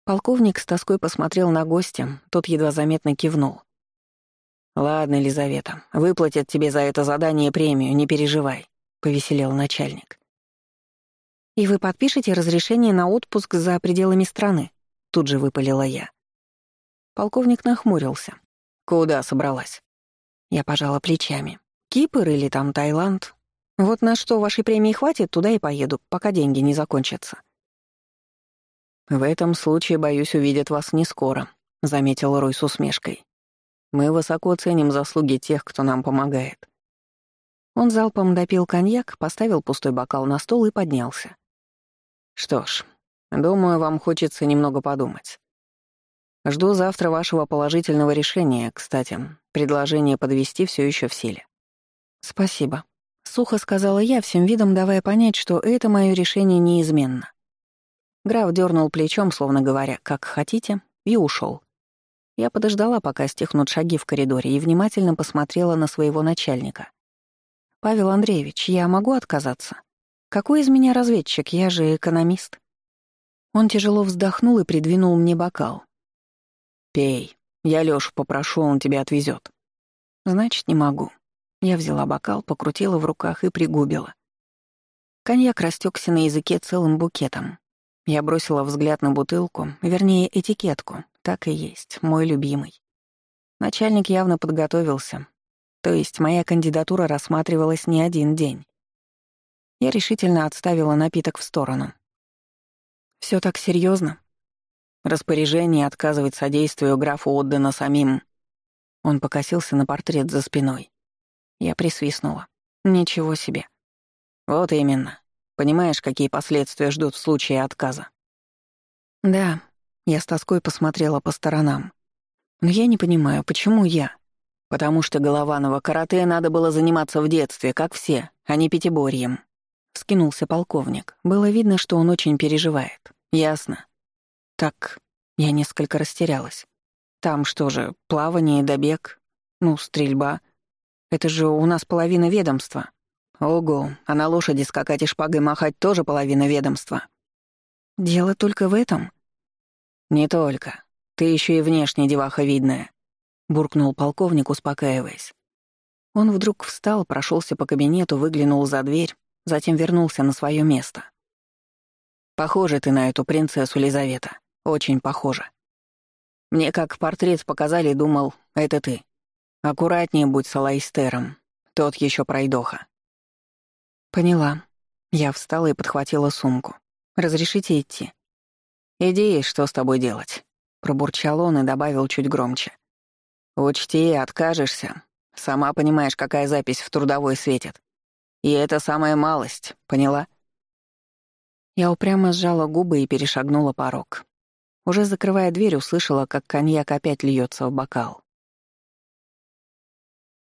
Полковник с тоской посмотрел на гостя, тот едва заметно кивнул. «Ладно, Елизавета, выплатят тебе за это задание премию, не переживай», — повеселел начальник. «И вы подпишете разрешение на отпуск за пределами страны?» — тут же выпалила я. Полковник нахмурился. «Куда собралась?» Я пожала плечами. «Кипр или там Таиланд? Вот на что вашей премии хватит, туда и поеду, пока деньги не закончатся». «В этом случае, боюсь, увидят вас не скоро», — заметил Рой с усмешкой. «Мы высоко ценим заслуги тех, кто нам помогает». Он залпом допил коньяк, поставил пустой бокал на стол и поднялся. Что ж, думаю, вам хочется немного подумать. Жду завтра вашего положительного решения. Кстати, предложение подвести все еще в силе. Спасибо. Сухо сказала я, всем видом давая понять, что это мое решение неизменно. Граф дернул плечом, словно говоря, как хотите, и ушел. Я подождала, пока стихнут шаги в коридоре, и внимательно посмотрела на своего начальника. «Павел Андреевич, я могу отказаться?» Какой из меня разведчик? Я же экономист. Он тяжело вздохнул и придвинул мне бокал. «Пей. Я Лёшу попрошу, он тебя отвезет. «Значит, не могу». Я взяла бокал, покрутила в руках и пригубила. Коньяк растекся на языке целым букетом. Я бросила взгляд на бутылку, вернее, этикетку. Так и есть, мой любимый. Начальник явно подготовился. То есть моя кандидатура рассматривалась не один день. Я решительно отставила напиток в сторону. Все так серьезно. Распоряжение отказывать содействию графу отдано самим. Он покосился на портрет за спиной. Я присвистнула. Ничего себе. Вот именно. Понимаешь, какие последствия ждут в случае отказа? Да, я с тоской посмотрела по сторонам. Но я не понимаю, почему я? Потому что Голованова карате надо было заниматься в детстве, как все, а не пятиборьем. Вскинулся полковник. Было видно, что он очень переживает. Ясно. Так, я несколько растерялась. Там что же, плавание, добег, ну, стрельба. Это же у нас половина ведомства. Ого, а на лошади скакать и шпагой махать тоже половина ведомства. Дело только в этом? Не только. Ты еще и внешне деваха видная, буркнул полковник, успокаиваясь. Он вдруг встал, прошелся по кабинету, выглянул за дверь, затем вернулся на свое место. «Похоже ты на эту принцессу Лизавета. Очень похоже. Мне как портрет показали, думал, это ты. Аккуратнее будь с Алайстером. Тот еще пройдоха». «Поняла». Я встала и подхватила сумку. «Разрешите идти?» «Иди, что с тобой делать?» Пробурчал он и добавил чуть громче. «Учти, откажешься. Сама понимаешь, какая запись в трудовой светит. И это самая малость, поняла?» Я упрямо сжала губы и перешагнула порог. Уже закрывая дверь, услышала, как коньяк опять льется в бокал.